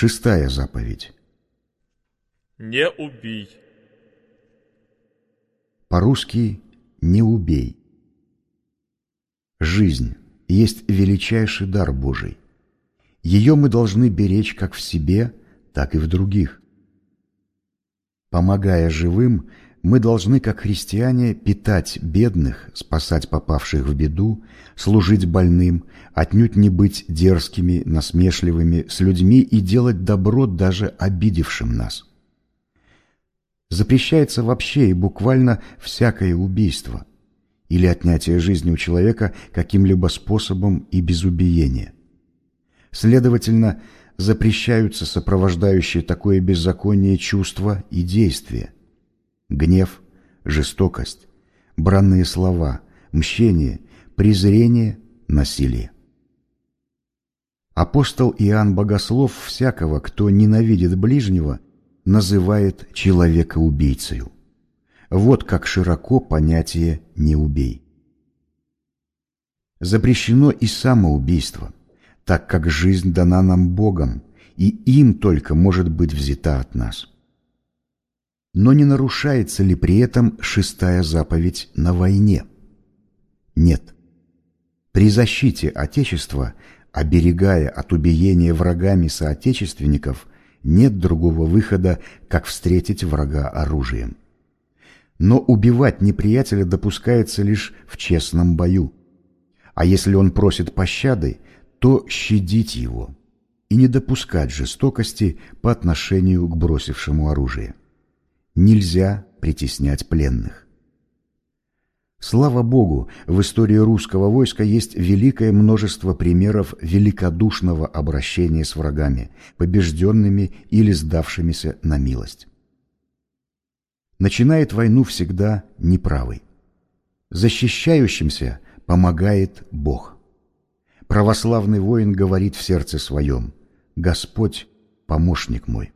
Шестая заповедь. Не убий. По-русски «не убей». Жизнь есть величайший дар Божий. Ее мы должны беречь как в себе, так и в других. Помогая живым, мы должны, как христиане, питать бедных, спасать попавших в беду, служить больным, отнюдь не быть дерзкими, насмешливыми с людьми и делать добро даже обидевшим нас. Запрещается вообще и буквально всякое убийство или отнятие жизни у человека каким-либо способом и без убиения. Следовательно, запрещаются сопровождающие такое беззаконие чувства и действия. Гнев, жестокость, бранные слова, мщение, презрение, насилие. Апостол Иоанн Богослов всякого, кто ненавидит ближнего, называет человека убийцею. Вот как широко понятие «не убей». Запрещено и самоубийство – так как жизнь дана нам Богом, и им только может быть взята от нас. Но не нарушается ли при этом шестая заповедь на войне? Нет. При защите Отечества, оберегая от убиения врагами соотечественников, нет другого выхода, как встретить врага оружием. Но убивать неприятеля допускается лишь в честном бою. А если он просит пощады, то щадить его и не допускать жестокости по отношению к бросившему оружие. Нельзя притеснять пленных. Слава Богу, в истории русского войска есть великое множество примеров великодушного обращения с врагами, побежденными или сдавшимися на милость. Начинает войну всегда неправый. Защищающимся помогает Бог православный воин говорит в сердце своем «Господь – помощник мой».